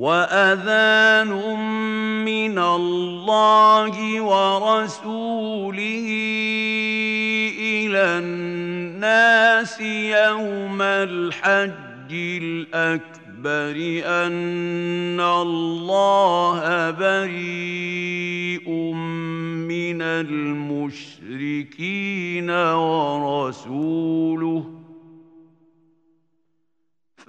وأذان من الله ورسوله إلى الناس يوم الحج الأكبر أن الله بريء من المشركين ورسوله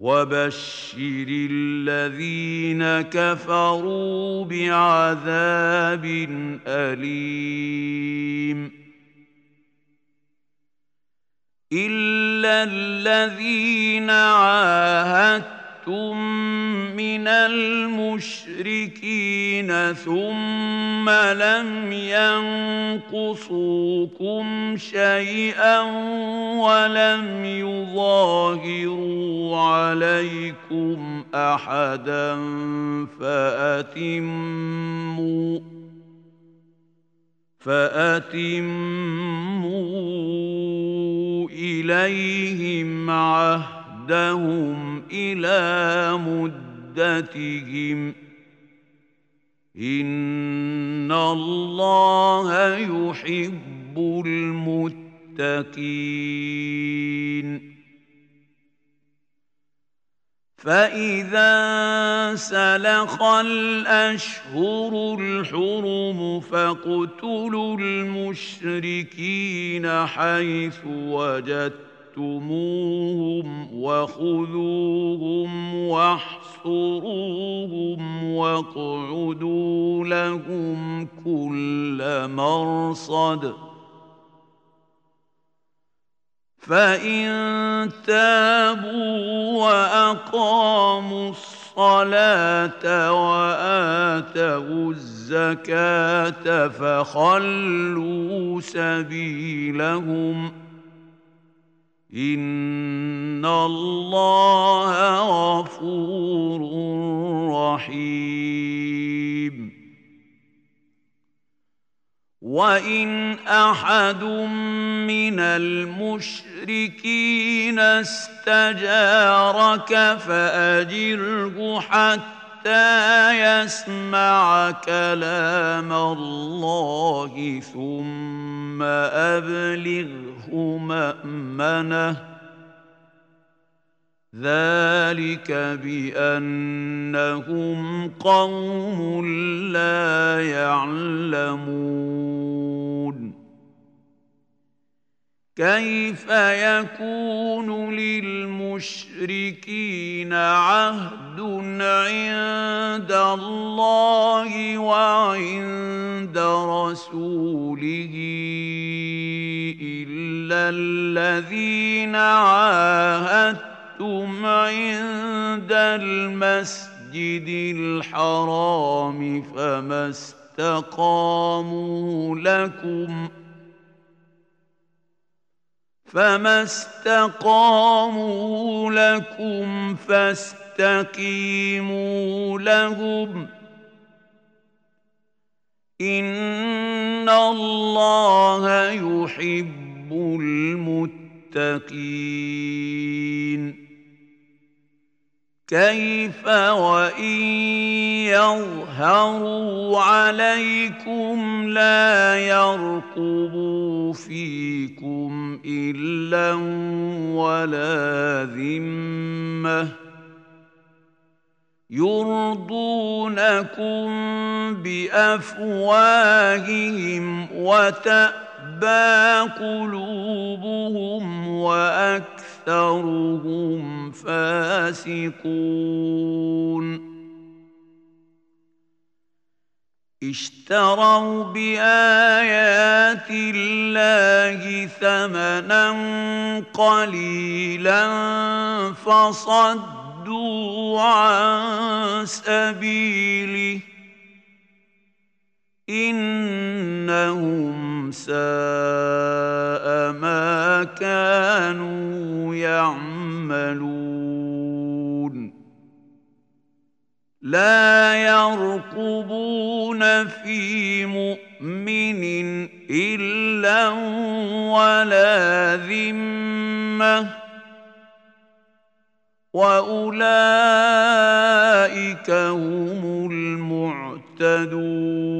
وبشر الذين كفروا بعذاب أليم. إلا الذين عاهدتم من المشركين ثم لم ينقصوكم شيئا ولم يظاهروا عليكم احدا فاتموا فاتموا اليهم عهدهم إلى مدتهم ان الله يحب المتقين فإذا سلخ الأشهر الحرم فاقتلوا المشركين حيث وجدتموهم وخذوهم واحصروهم واقعدوا لهم كل مرصد ۖ. فإن تابوا وأقاموا الصلاة وآتوا الزكاة فخلوا سبيلهم إن الله غفور رحيم وإن أحد من المشركين استجارك فأجره حتى يسمع كلام الله ثم أبلغه مأمنه. ذلك بأنهم قوم لا يعلمون. كيف يكون للمشركين عهد عند الله وعند رسوله إلا الذين عاهدتم عِندَ الْمَسْجِدِ الْحَرَامِ فَمَا اسْتَقَامُوا لَكُمْ فَمَا اسْتَقَامُوا لَكُمْ فَاسْتَقِيمُوا لَهُمْ إِنَّ اللَّهَ يُحِبُّ المتقين كيف وإن يظهروا عليكم لا يرقبوا فيكم إلا ولا ذمة يرضونكم بأفواههم وتابى قلوبهم وأكثرهم فاسقون. اشتروا بآيات الله ثمنا قليلا فصدوا عن سبيله إنهم ساء ما كانوا يعملون. لا يرقبون في مؤمن إلا ولا ذمة. وأولئك هم المعتدون.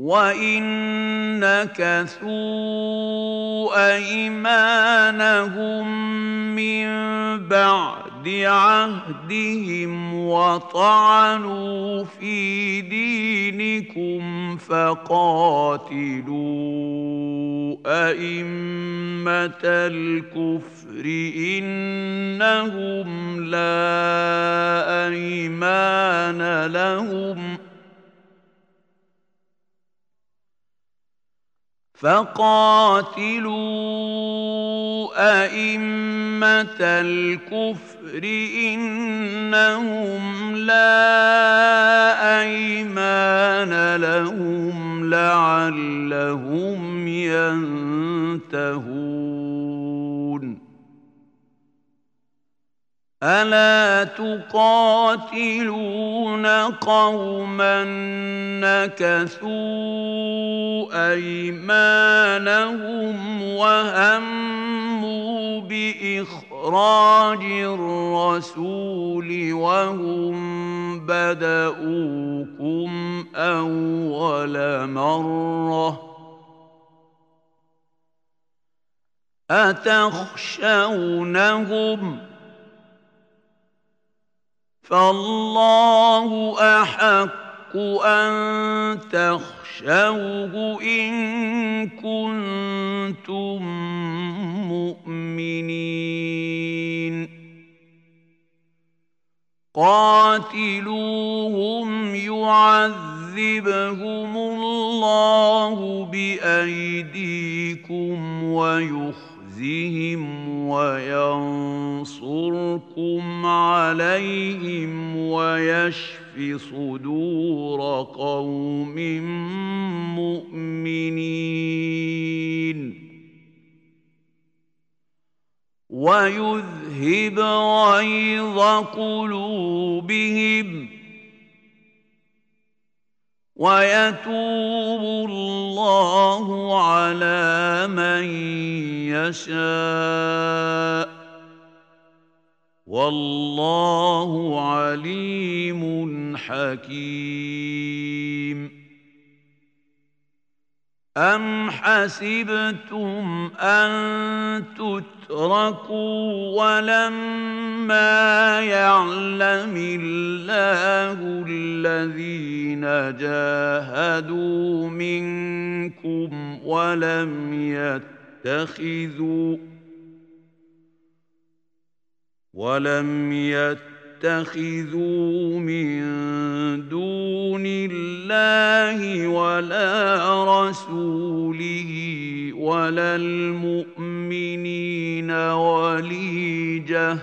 وان نكثوا ايمانهم من بعد عهدهم وطعنوا في دينكم فقاتلوا ائمه الكفر انهم لا ايمان لهم فقاتلوا أئمة الكفر إنهم لا أيمان لهم لعلهم ينتهون. الا تقاتلون قوما نكثوا ايمانهم وهموا باخراج الرسول وهم بداوكم اول مره اتخشونهم فالله أحق أن تخشوه إن كنتم مؤمنين. قاتلوهم يعذبهم الله بأيديكم ويخرجون يخزهم وينصركم عليهم ويشف صدور قوم مؤمنين ويذهب غيظ قلوبهم ويتوب الله على من يشاء. والله عليم حكيم. أم حسبتم أن تتركوا ولما يعلم الله الذين جاهدوا منكم ولم يتخذوا ولم يتخذوا تتخذوا من دون الله ولا رسوله ولا المؤمنين وليجة.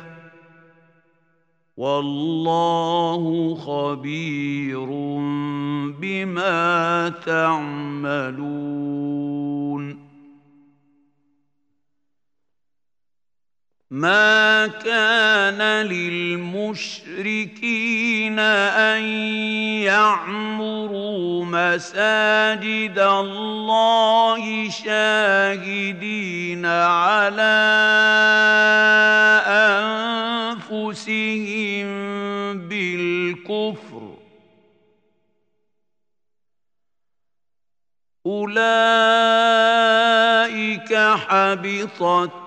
والله خبير بما تعملون. ما كان للمشركين ان يعمروا مساجد الله شاهدين على انفسهم بالكفر اولئك حبطت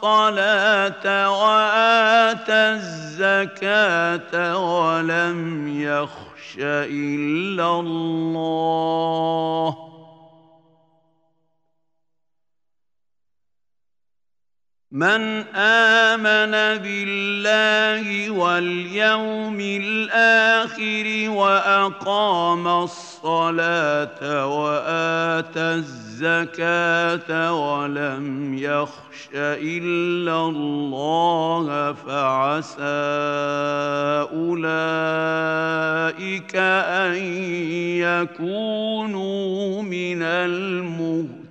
الصلاة وآتى الزكاة ولم يخش إلا الله. من آمن بالله واليوم الآخر وأقام الصلاة وآتى الزكاة ولم يخش إلا الله فعسى أولئك أن يكونوا من المهتدين.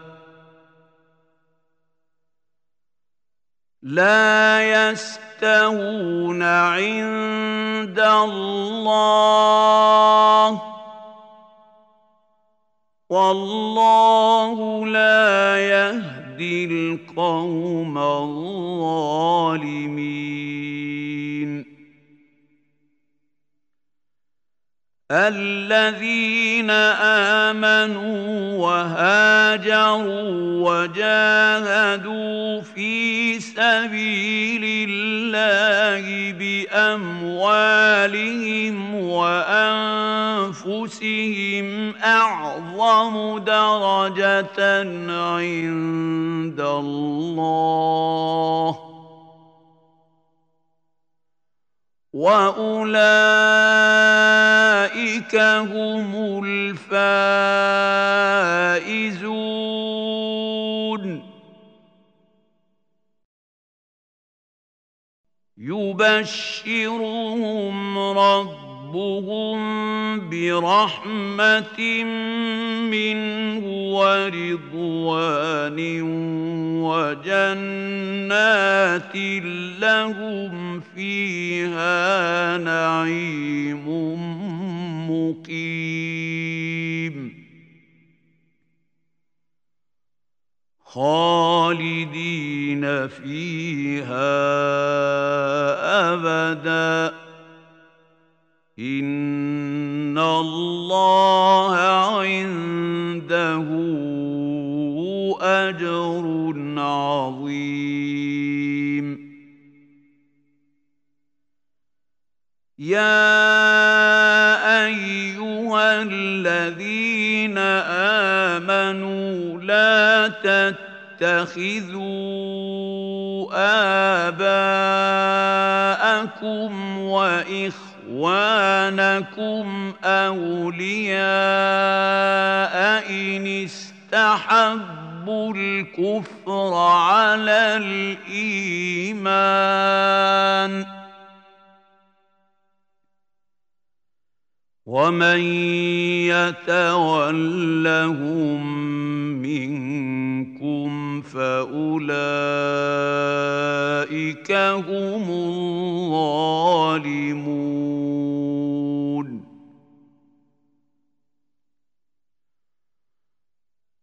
لا يستوون عند الله. والله لا يهدي القوم الظالمين. الذين آمنوا وهاجروا وجاهدوا في سبيل الله بأموالهم وأنفسهم أعظم درجة عند الله. واولئك هم الفائزون يبشرهم رب ربهم برحمة منه ورضوان وجنات لهم فيها نعيم مقيم. خالدين فيها أبداً. إن الله عنده أجر عظيم. يا أيها الذين آمنوا لا تتخذوا آباءكم وإخوانكم إخوانكم أولياء إن استحبوا الكفر على الإيمان ومن يتولهم منكم أولئك هم الظالمون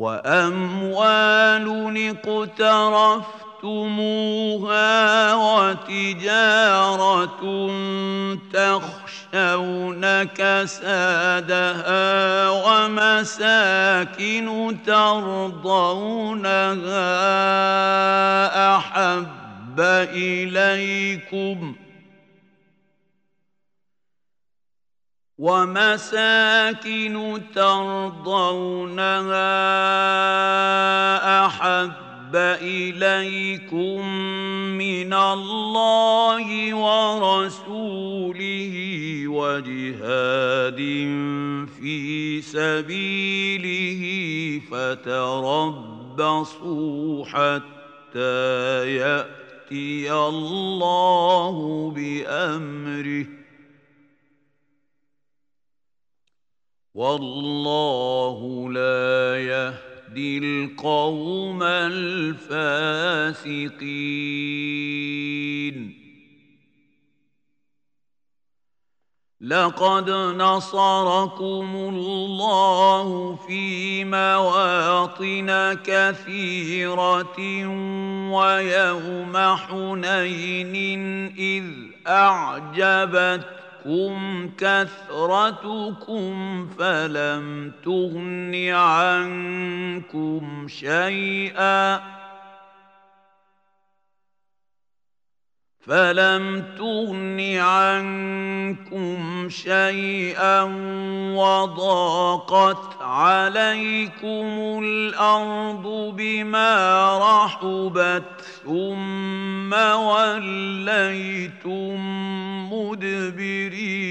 وأموال اقترفتموها وتجارة تخشون كسادها ومساكن ترضونها أحب إليكم ۖ ومساكن ترضونها أحب إليكم من الله ورسوله وجهاد في سبيله فتربصوا حتى يأتي الله بأمره والله لا يهدي القوم الفاسقين. لقد نصركم الله في مواطن كثيرة ويوم حنين إذ أعجبت تَغْرِرْكُمْ كَثْرَتُكُمْ فَلَمْ تُغْنِ عَنكُمْ شَيْئًا فلم تغن عنكم شيئا وضاقت عليكم الأرض بما رحبت ثم وليتم مدبرين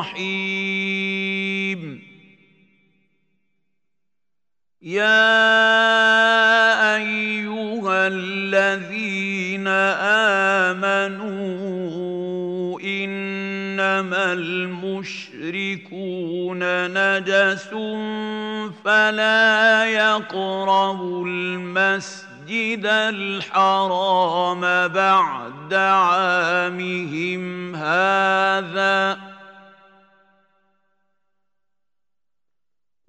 رحيم يا أيها الذين آمنوا إنما المشركون نجس فلا يقربوا المسجد المسجد الحرام بعد عامهم هذا.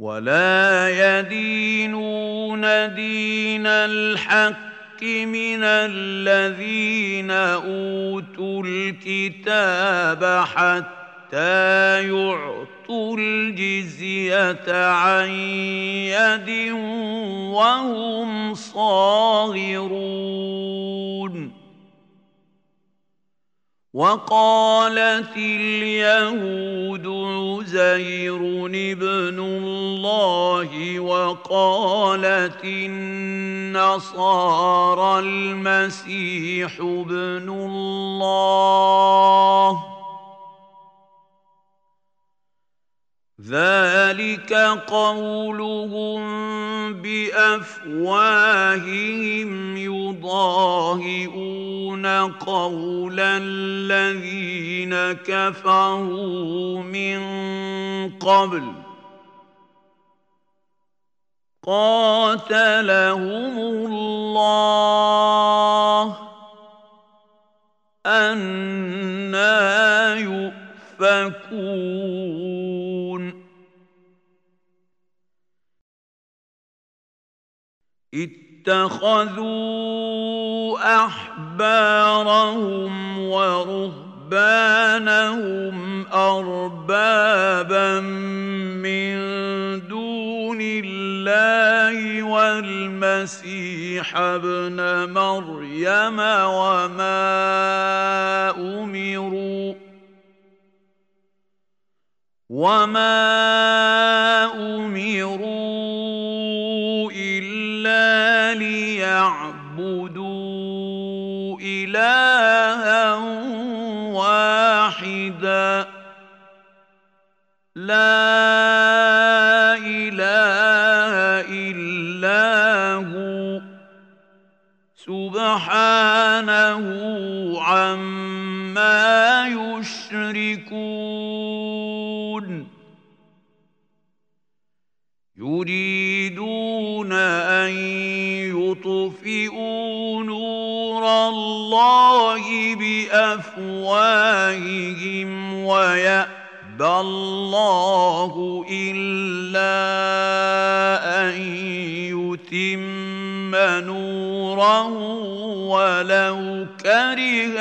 ولا يدينون دين الحق من الذين أوتوا الكتاب حتى يعطوا الجزية عن يد وهم صاغرون. وقالت اليهود عزير ابن الله وقالت النصارى المسيح ابن الله. ذلك قولهم بأفواههم يضاهئون قول الذين كفروا من قبل قاتلهم الله أنا يؤفكون اتخذوا أحبارهم ورهبانهم أربابا من دون الله والمسيح ابن مريم وما أمروا وما الله بافواههم ويأبى الله إلا أن يتم نوره ولو كره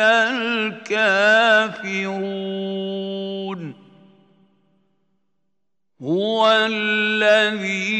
الكافرون. هو الذي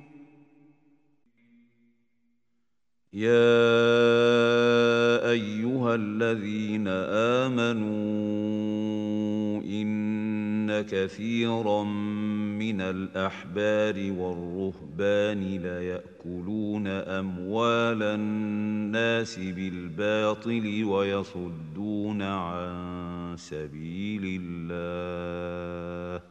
يا أيها الذين آمنوا إن كثيرا من الأحبار والرهبان ليأكلون أموال الناس بالباطل ويصدون عن سبيل الله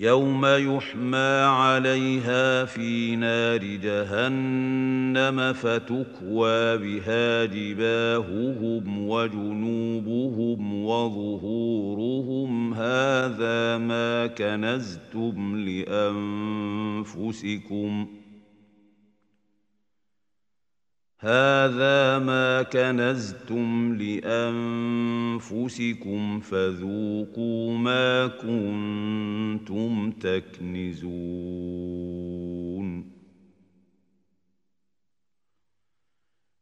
يوم يحمى عليها في نار جهنم فتكوى بها جباههم وجنوبهم وظهورهم. هذا ما كنزتم لأنفسكم. هذا ما كنزتم لانفسكم فذوقوا ما كنتم تكنزون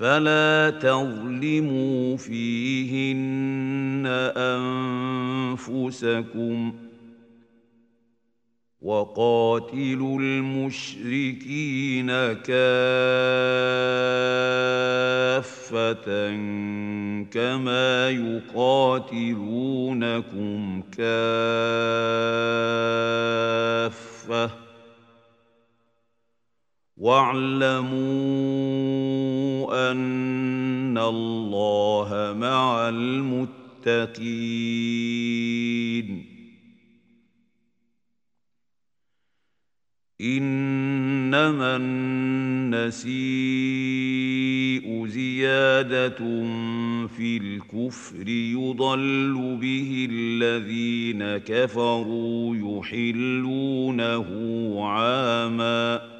فلا تظلموا فيهن أنفسكم وقاتلوا المشركين كافة كما يقاتلونكم كافة واعلموا أن الله مع المتقين. إنما النسيء زيادة في الكفر يضل به الذين كفروا يحلونه عاماً.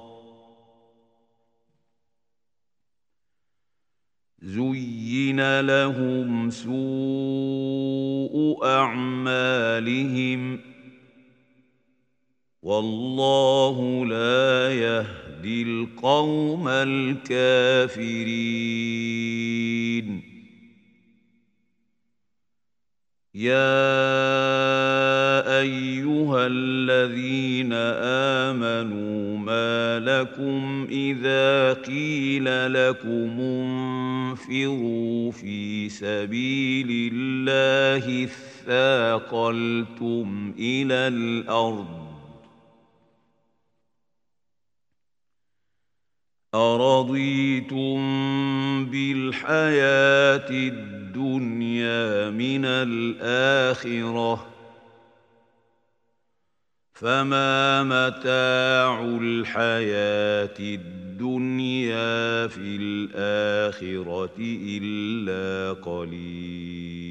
زين لهم سوء اعمالهم والله لا يهدي القوم الكافرين يا ايها الذين امنوا لكم إذا قيل لكم انفروا في سبيل الله اثاقلتم إلى الأرض. أرضيتم بالحياة الدنيا من الآخرة؟ فما متاع الحياة الدنيا في الآخرة إلا قليل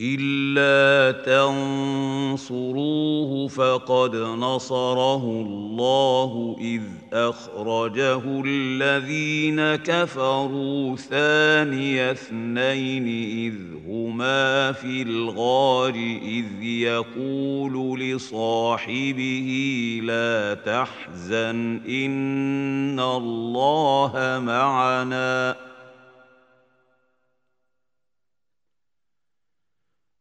إلا تنصروه فقد نصره الله إذ أخرجه الذين كفروا ثاني اثنين إذ هما في الغار إذ يقول لصاحبه لا تحزن إن الله معنا ۖ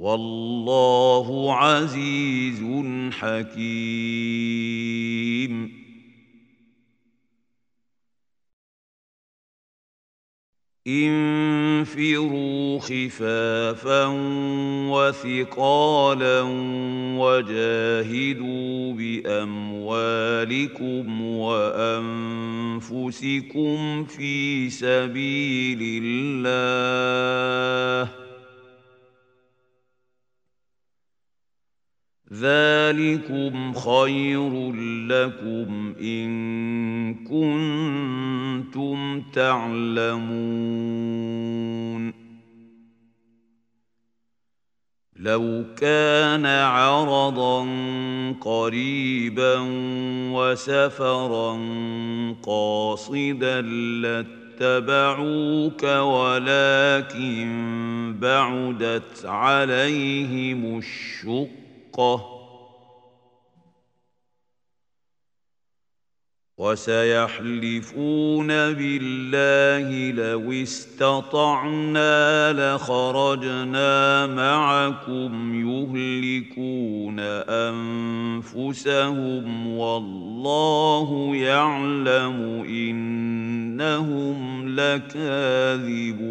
والله عزيز حكيم. انفروا خفافا وثقالا وجاهدوا بأموالكم وأنفسكم في سبيل الله. ذلكم خير لكم ان كنتم تعلمون لو كان عرضا قريبا وسفرا قاصدا لاتبعوك ولكن بعدت عليهم الشقه وسيحلفون بالله لو استطعنا لخرجنا معكم يهلكون أنفسهم والله يعلم إنهم لكاذبون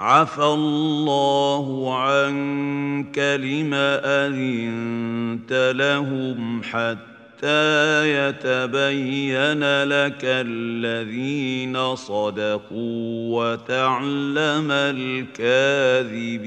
عفى الله عنك لم أذنت لهم حتى يتبين لك الذين صدقوا وتعلم الكاذبين.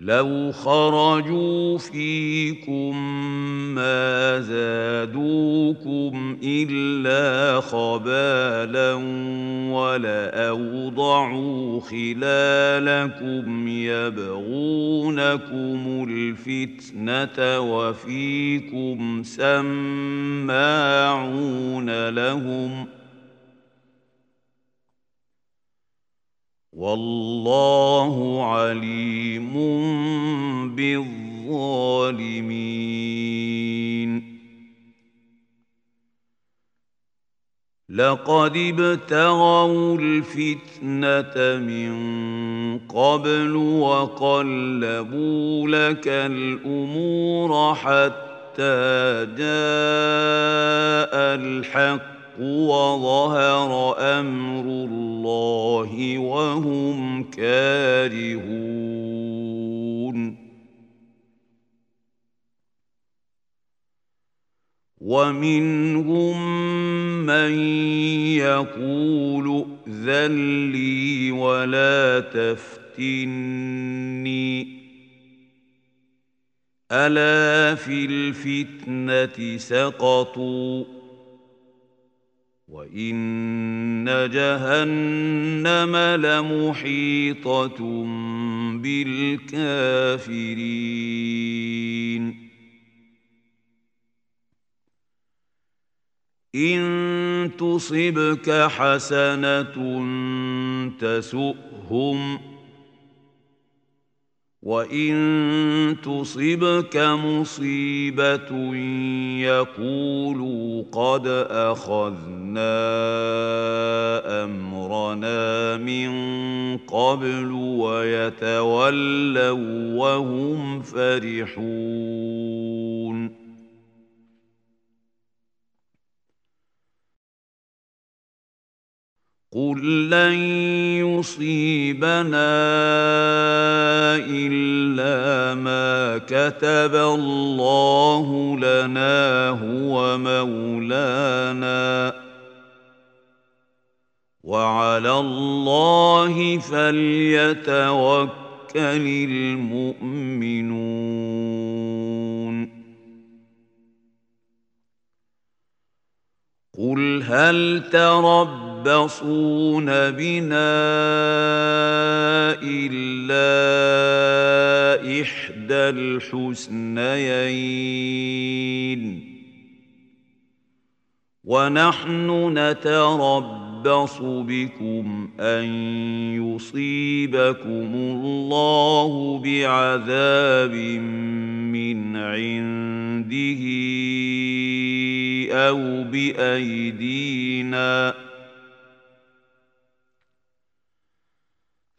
لو خرجوا فيكم ما زادوكم الا خبالا ولاوضعوا خلالكم يبغونكم الفتنه وفيكم سماعون لهم ۖ والله عليم بالظالمين. لقد ابتغوا الفتنة من قبل وقلبوا لك الأمور حتى جاء الحق. وظهر أمر الله وهم كارهون. ومنهم من يقول ائذن لي ولا تفتني. ألا في الفتنة سقطوا؟ وان جهنم لمحيطه بالكافرين ان تصبك حسنه تسؤهم وان تصبك مصيبه يقولوا قد اخذنا امرنا من قبل ويتولوا وهم فرحون قل لن يصيبنا الا ما كتب الله لنا هو مولانا وعلى الله فليتوكل المؤمنون قل هل تربى يتربصون بنا إلا إحدى الحسنيين ونحن نتربص بكم أن يصيبكم الله بعذاب من عنده أو بأيدينا ۖ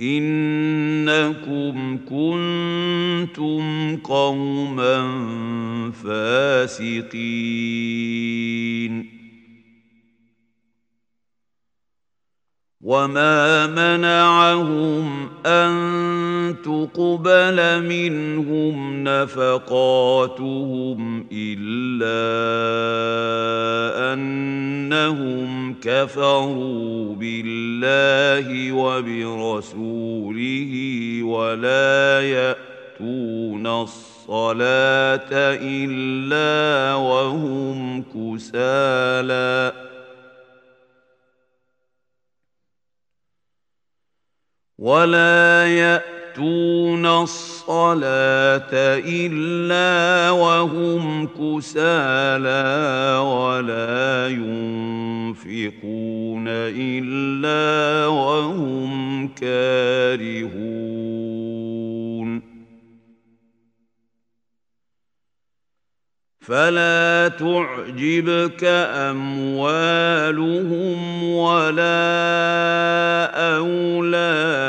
إنكم كنتم قوما فاسقين. وما منعهم ان تقبل منهم نفقاتهم الا انهم كفروا بالله وبرسوله ولا ياتون الصلاه الا وهم كسالى ولا ياتون الصلاه الا وهم كسالى ولا ينفقون الا وهم كارهون فلا تعجبك أموالهم ولا أولادهم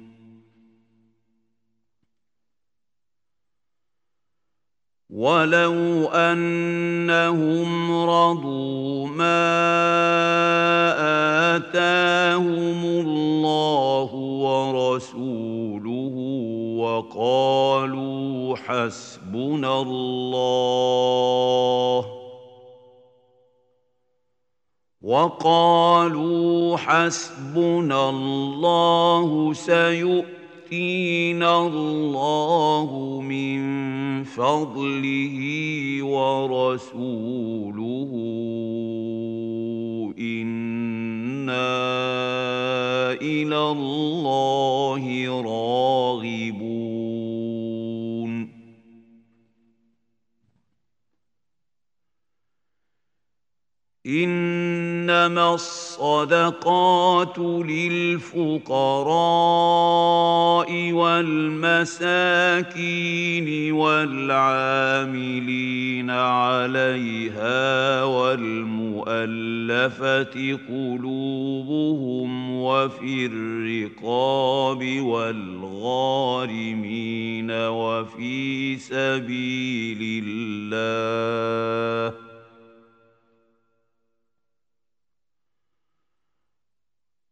ولو انهم رضوا ما اتاهم الله ورسوله وقالوا حسبنا الله وقالوا حسبنا الله سيؤمن يؤتينا الله من فضله ورسوله إِنَّا والى الله راغبون إنما الصدقات للفقراء والمساكين والعاملين عليها والمؤلفة قلوبهم وفي الرقاب والغارمين وفي سبيل الله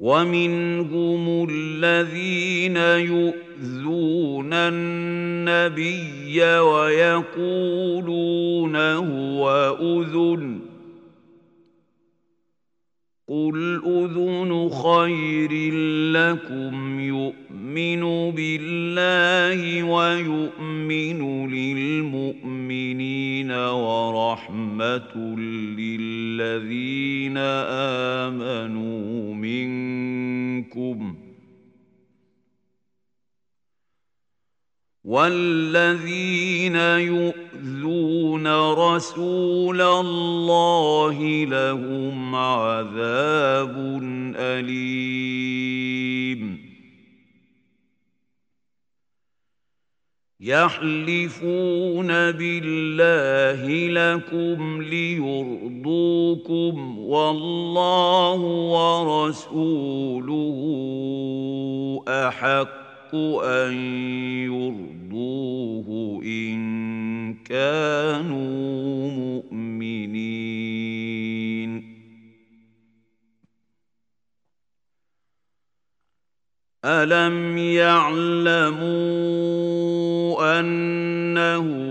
ومنهم الذين يؤذون النبي ويقولون هو أذن قل اذن خير لكم يؤمن بالله ويؤمن للمؤمنين ورحمه للذين امنوا منكم والذين يؤذون رسول الله لهم عذاب اليم. يحلفون بالله لكم ليرضوكم والله ورسوله احق ان يرضوه ان كانوا مؤمنين. الم يعلموا انه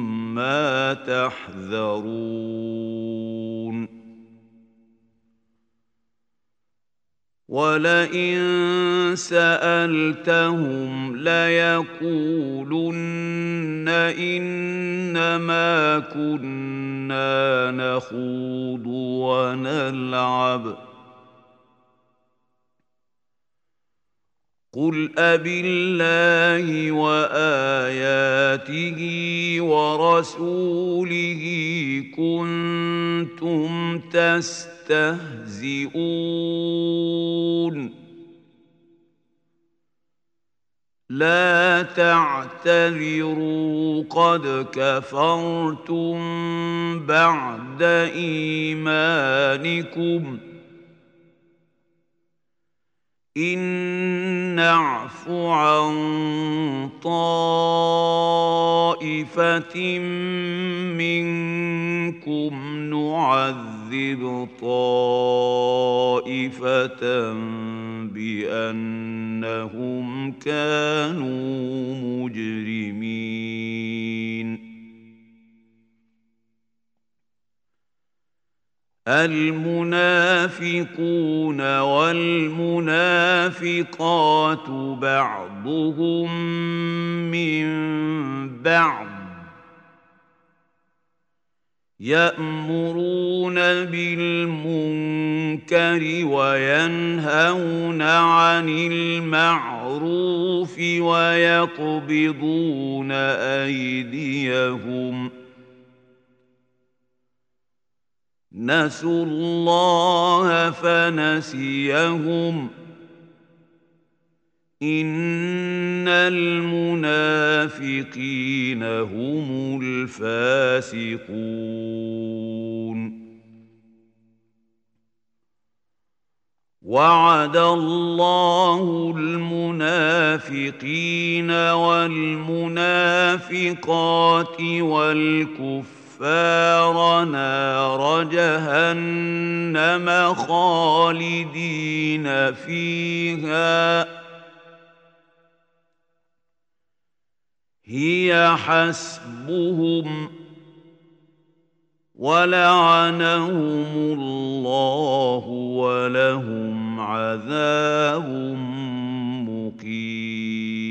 ما تحذرون ولئن سألتهم ليقولن إنما كنا نخوض ونلعب قل أبالله وآياته ورسوله كنتم تستهزئون لا تعتذروا قد كفرتم بعد إيمانكم ۖ إن نعف عن طائفة منكم نعذب طائفة بأنهم كانوا مجرمين. المنافقون والمنافقات بعضهم من بعض. يأمرون بالمنكر وينهون عن المعروف ويقبضون أيديهم نسوا الله فنسيهم. إن المنافقين هم الفاسقون. وعد الله المنافقين والمنافقات والكفار نار جهنم خالدين فيها. هي حسبهم ولعنهم الله ولهم عذاب مقيم.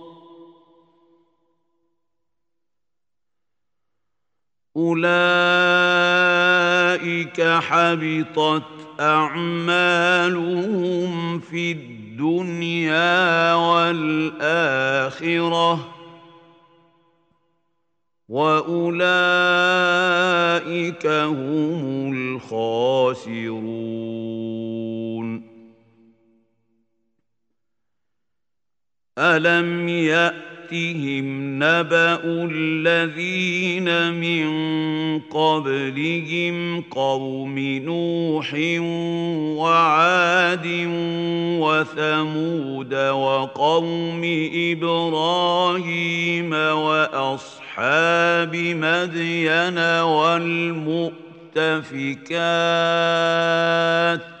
اولئك حبطت اعمالهم في الدنيا والاخره واولئك هم الخاسرون الم يأت ياتهم نبا الذين من قبلهم قوم نوح وعاد وثمود وقوم إبراهيم واصحاب مدين والمؤتفكات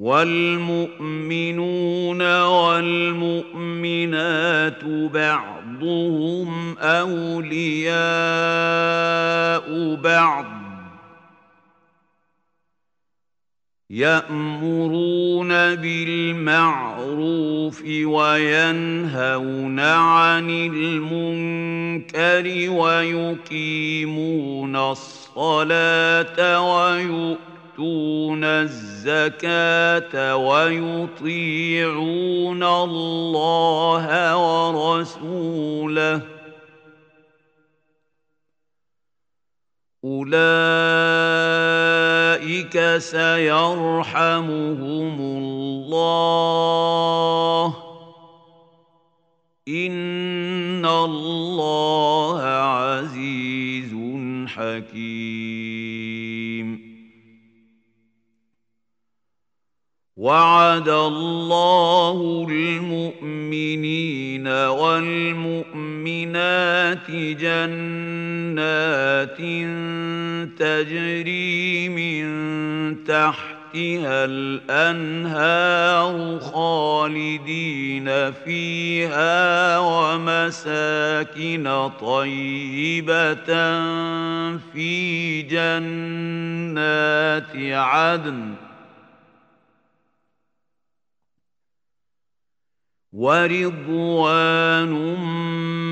والمؤمنون والمؤمنات بعضهم أولياء بعض. يأمرون بالمعروف وينهون عن المنكر ويقيمون الصلاة ويؤمنون يؤتون الزكاة ويطيعون الله ورسوله. أولئك سيرحمهم الله. إن الله عزيز حكيم. وعد الله المؤمنين والمؤمنات جنات تجري من تحت تحتها الأنهار خالدين فيها ومساكن طيبة في جنات عدن ورضوان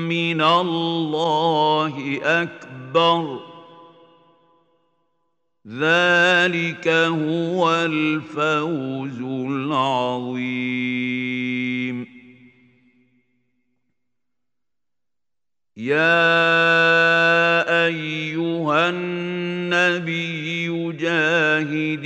من الله اكبر ذلك هو الفوز العظيم يا ايها النبي جاهد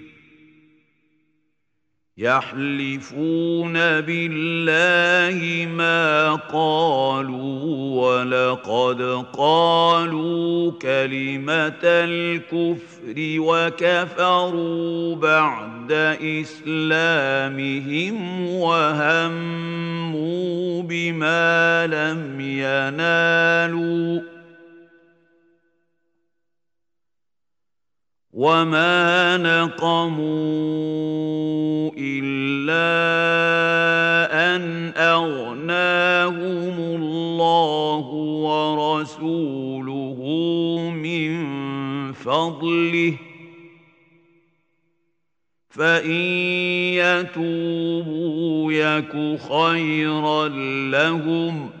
يحلفون بالله ما قالوا ولقد قالوا كلمة الكفر وكفروا بعد إسلامهم وهموا بما لم ينالوا وما نقموا الا ان اغناهم الله ورسوله من فضله فان يتوبوا يك خيرا لهم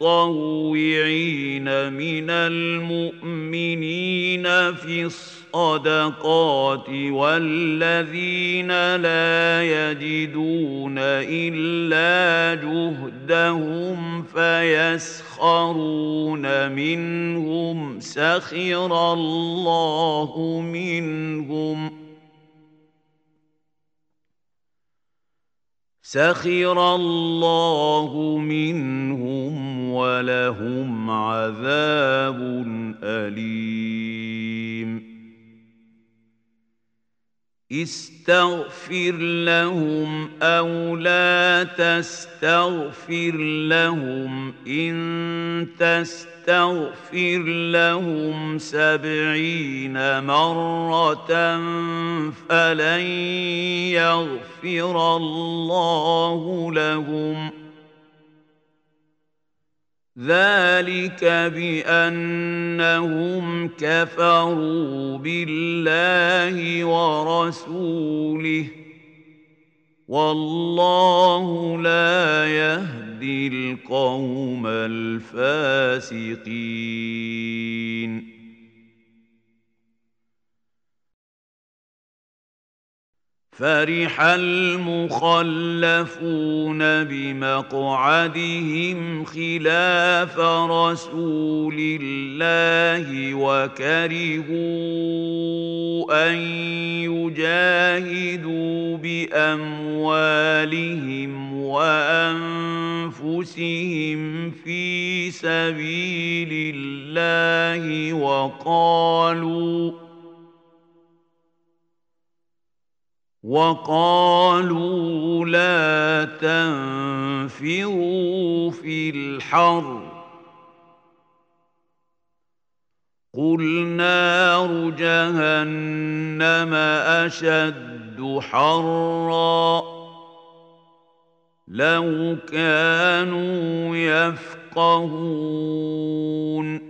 المتطوعين من المؤمنين في الصدقات والذين لا يجدون إلا جهدهم فيسخرون منهم سخر الله منهم سخر الله منهم ولهم عذاب أليم. استغفر لهم أو لا تستغفر لهم إن تستغفر لهم سبعين مرة فلن يغفر الله لهم. ذلك بانهم كفروا بالله ورسوله والله لا يهدي القوم الفاسقين فرح المخلفون بمقعدهم خلاف رسول الله وكرهوا ان يجاهدوا باموالهم وانفسهم في سبيل الله وقالوا وقالوا لا تنفروا في الحر. قل نار جهنم أشد حرا. لو كانوا يفقهون.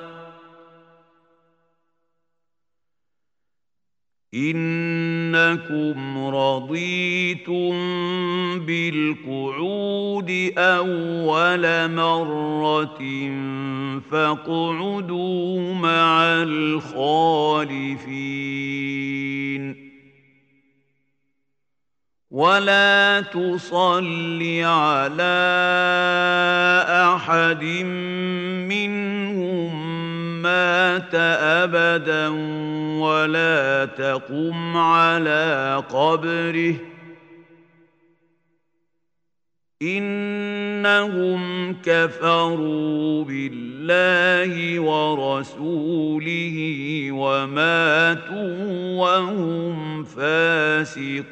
إنكم رضيتم بالقعود أول مرة فاقعدوا مع الخالفين. ولا تصل على أحد منهم مات أبدا ولا تقم على قبره. إنهم كفروا بالله ورسوله وماتوا وهم فاسقون.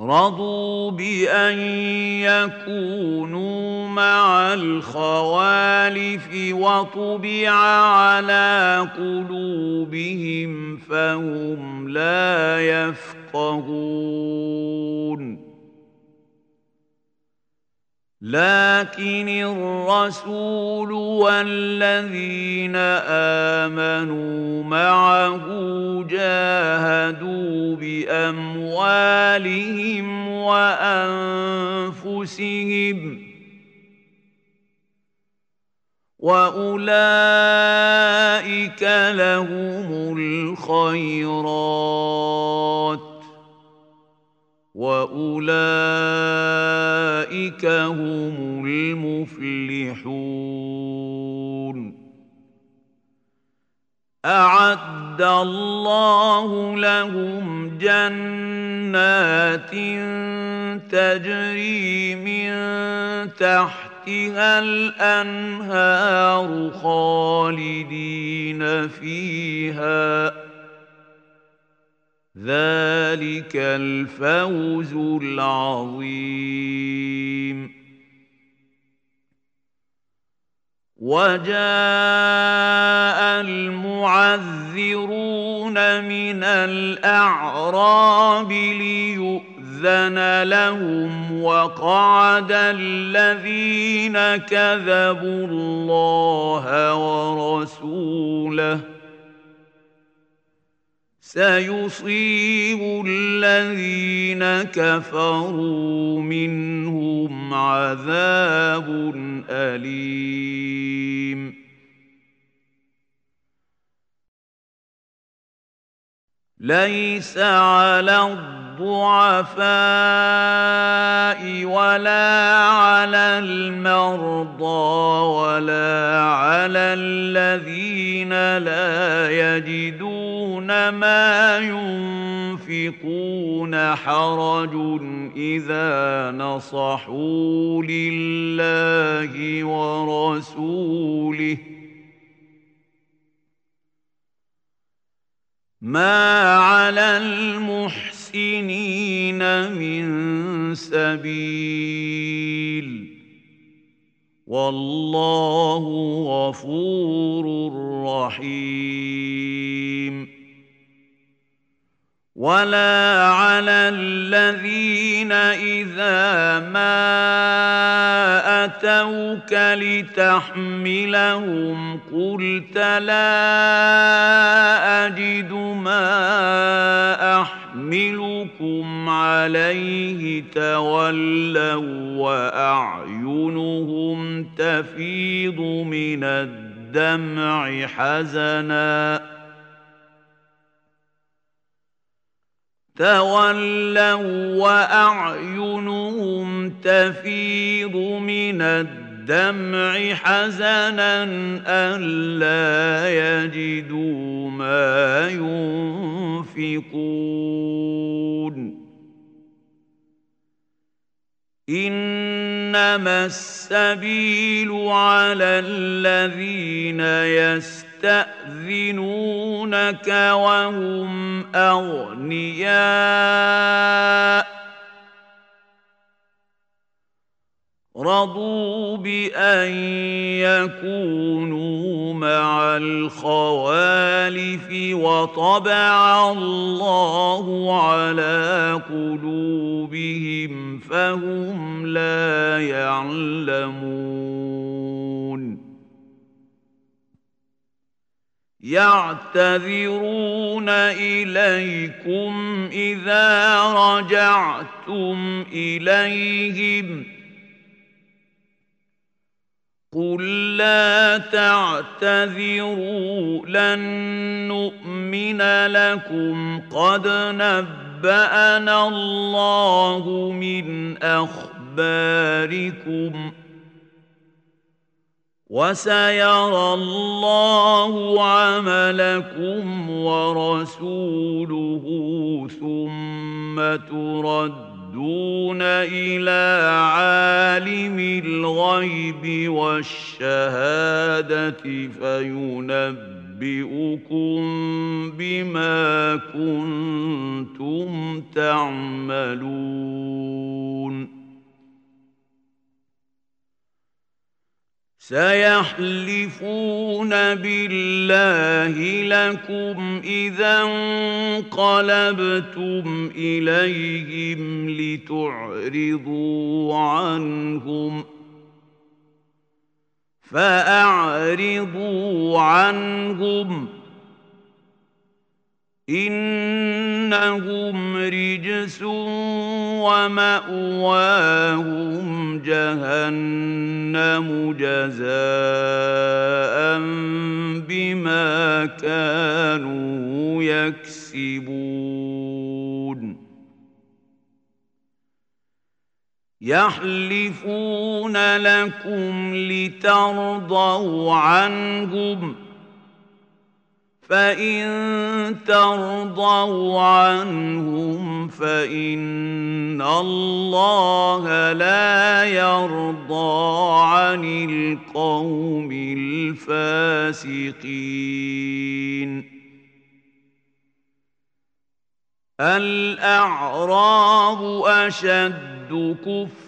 رضوا بان يكونوا مع الخوالف وطبع على قلوبهم فهم لا يفقهون لكن الرسول والذين آمنوا معه جاهدوا بأموالهم وأنفسهم وأولئك لهم الخيرات وأولئك هم المفلحون. أعد الله لهم جنات تجري من تحتها الأنهار خالدين فيها. ذلك الفوز العظيم. وجاء المعذرون من الأعراب ليؤذن لهم وقعد الذين كذبوا الله ورسوله. سيصيب الذين كفروا منهم عذاب أليم. ليس على الضعفاء ولا على المرضى ولا على الذين لا يجدون ما ينفقون حرج إذا نصحوا لله ورسوله ما على المحسنين من سبيل والله غفور رحيم ولا على الذين اذا ما اتوك لتحملهم قلت لا اجد ما احملكم عليه تولوا واعينهم تفيض من الدمع حزنا تولوا وأعينهم تفيض من الدمع حزنا الا يجدوا ما ينفقون. إنما السبيل على الذين يستطيعون يستأذنونك وهم أغنياء. رضوا بأن يكونوا مع الخوالف وطبع الله على قلوبهم فهم لا يعلمون. يعتذرون إليكم إذا رجعتم إليهم. قل لا تعتذروا لن نؤمن لكم. قد نبأنا الله من أخباركم. وسيرى الله عملكم ورسوله ثم تردون إلى عالم الغيب والشهادة فينبئكم بما كنتم تعملون سيحلفون بالله لكم إذا انقلبتم إليهم لتعرضوا عنهم فأعرضوا عنهم إنهم رجس ومأواهم جهنم جزاء بما كانوا يكسبون. يحلفون لكم لترضوا عنهم فان ترضوا عنهم فان الله لا يرضى عن القوم الفاسقين الاعراب اشد كفر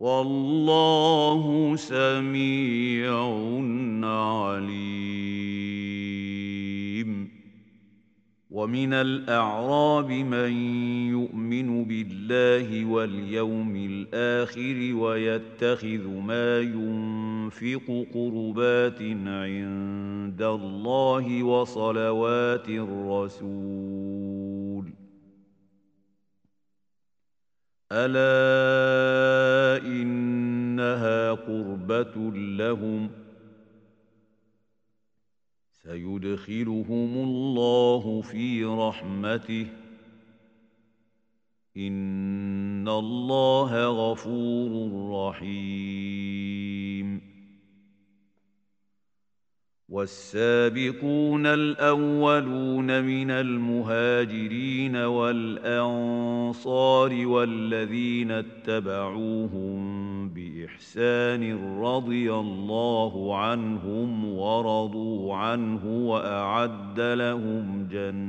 والله سميع عليم. ومن الأعراب من يؤمن بالله واليوم الآخر ويتخذ ما ينفق قربات عند الله وصلوات الرسول. ألا إنها قربة لهم سيدخلهم الله في رحمته إن الله غفور رحيم والسابقون الأولون من المهاجرين والأنصار والذين اتبعوهم بإحسان رضي الله عنهم ورضوا عنه وأعد لهم جنات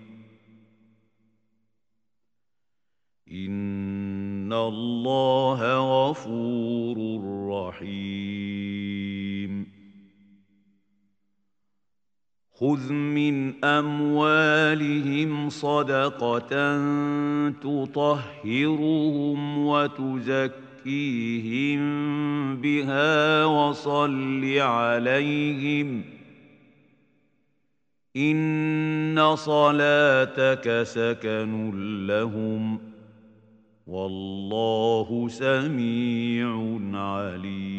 ان الله غفور رحيم. خذ من اموالهم صدقه تطهرهم وتزكيهم بها وصل عليهم ان صلاتك سكن لهم والله سميع عليم.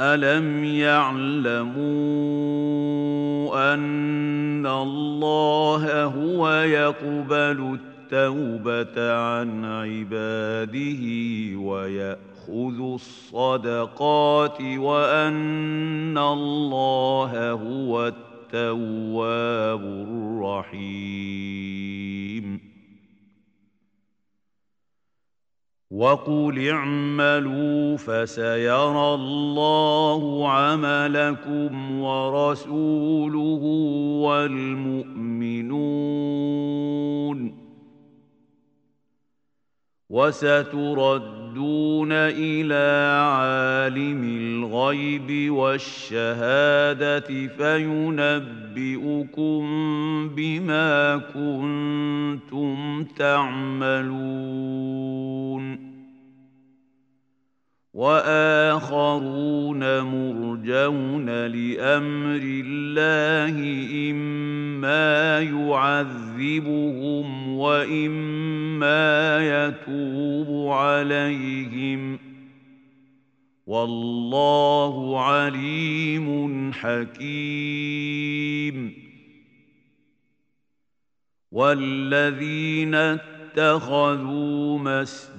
ألم يعلموا أن الله هو يقبل التوبة عن عباده ويأخذ الصدقات وأن الله هو التواب الرحيم. وقل اعملوا فسيرى الله عملكم ورسوله والمؤمنون. وستردون إلى عالم الغيب والشهادة فينبئكم بما كنتم تعملون. وآخرون مرجون لأمر الله إما يعذبهم وإما يتوب عليهم. والله عليم حكيم. والذين اتخذوا مسجدا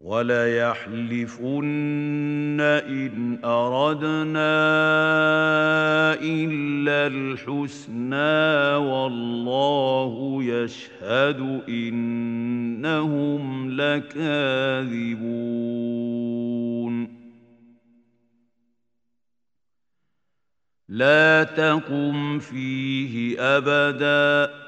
وليحلفن إن أردنا إلا الحسنى والله يشهد إنهم لكاذبون. لا تقم فيه أبداً.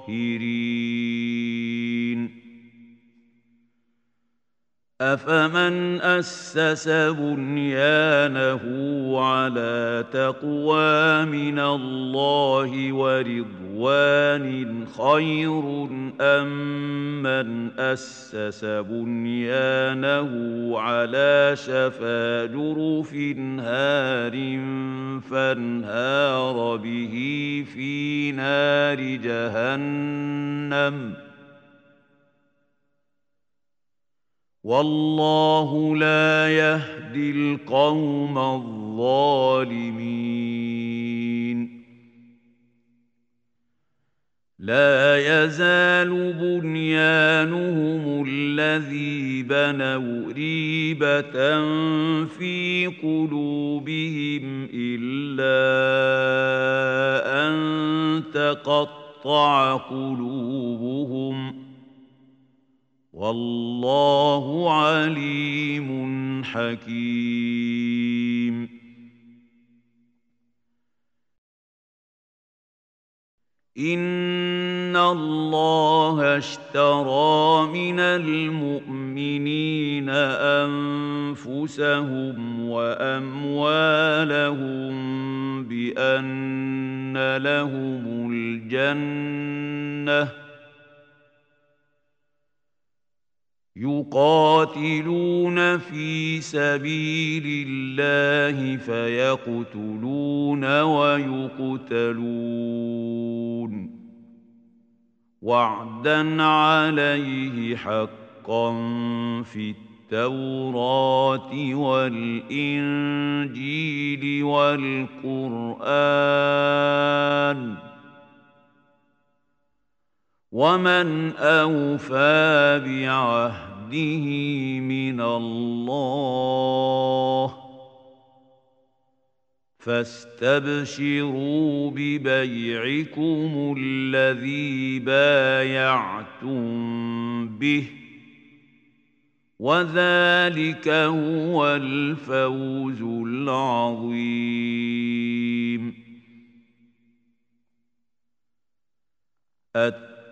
المطهرين الطاهرين أفمن أسس بنيانه على تقوى من الله ورضوان خير أم من أسس بنيانه على شفا جرف هار فانهار به في نار جهنم ۖ والله لا يهدي القوم الظالمين. لا يزال بنيانهم الذي بنوا ريبة في قلوبهم إلا أن تقطع قلوبهم والله عليم حكيم. إن الله اشترى من المؤمنين أنفسهم وأموالهم بأن لهم الجنة يقاتلون في سبيل الله فيقتلون ويقتلون. وعدا عليه حقا في التوراة والإنجيل والقرآن. ومن أوفى بعهده من الله. فاستبشروا ببيعكم الذي بايعتم به وذلك هو الفوز العظيم.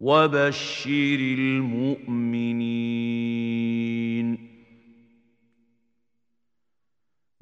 وبشر المؤمنين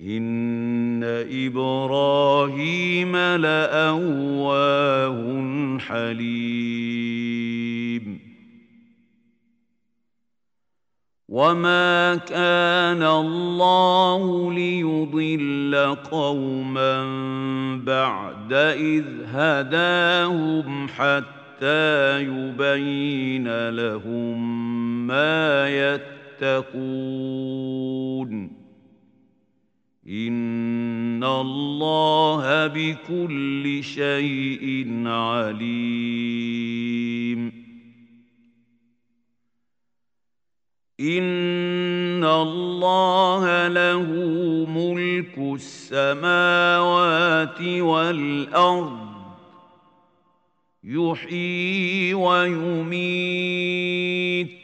إن إبراهيم لأواه حليم وما كان الله ليضل قوما بعد إذ هداهم حتى يبين لهم ما يتقون ان الله بكل شيء عليم. ان الله له ملك السماوات والارض. يحيي ويميت.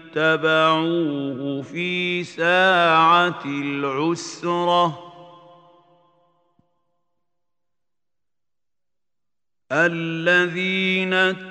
اتبعوه في ساعة العسرة. الذين اتبعوه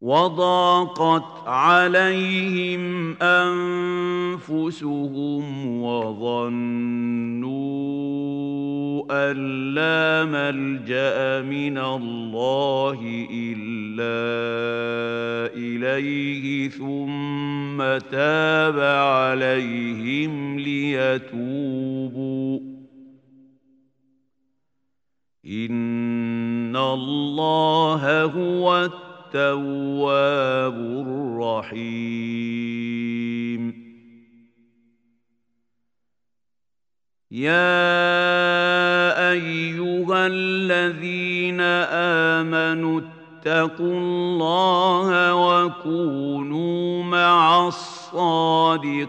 وضاقت عليهم أنفسهم وظنوا أن لا ملجأ من الله إلا إليه ثم تاب عليهم ليتوبوا. إن الله هو التواب الرحيم. يا أيها الذين آمنوا اتقوا الله وكونوا مع الصادقين.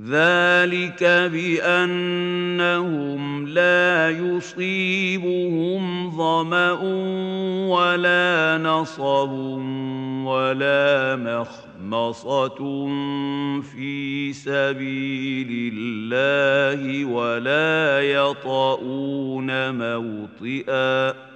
ذلك بأنهم لا يصيبهم ظمأ ولا نصب ولا مخمصة في سبيل الله ولا يطؤون موطئا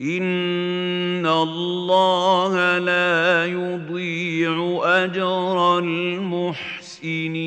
ان الله لا يضيع اجر المحسنين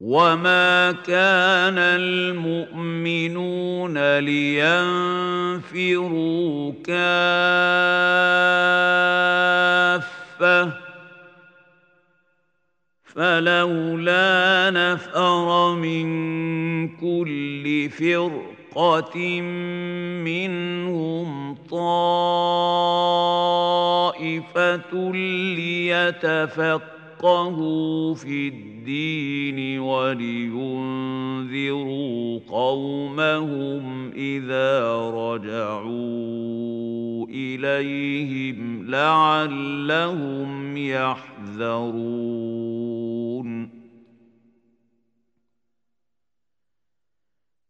وما كان المؤمنون لينفروا كافه فلولا نفر من كل فرقه منهم طائفه ليتفقهوا يفقهوا في الدين ولينذروا قومهم اذا رجعوا اليهم لعلهم يحذرون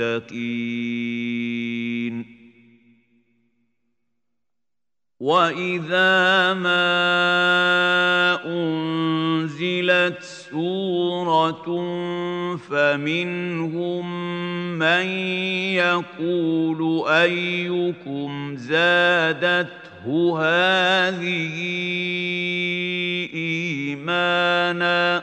المتقين وإذا ما أنزلت سورة فمنهم من يقول أيكم زادته هذه إيمانا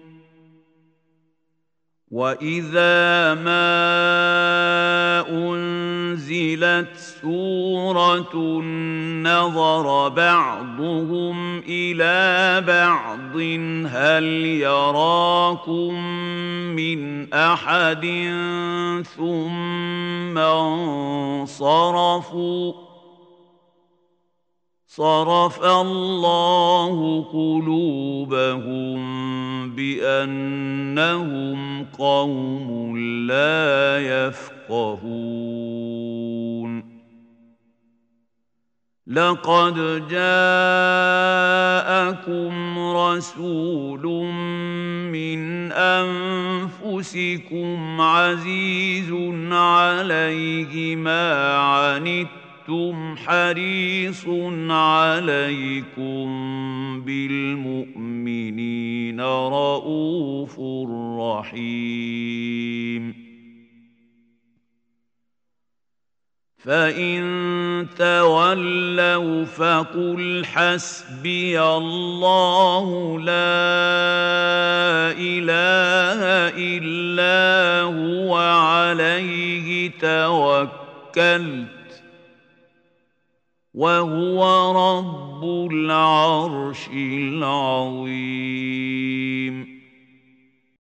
واذا ما انزلت سوره نظر بعضهم إلى بعض هل يراكم من احد ثم انصرفوا صرف الله قلوبهم بأنهم قوم لا يفقهون. لقد جاءكم رسول من أنفسكم عزيز عليه ما عنتم أنتم حريص عليكم بالمؤمنين رؤوف رحيم. فإن تولوا فقل حسبي الله لا إله إلا هو عليه توكلت وهو رب العرش العظيم.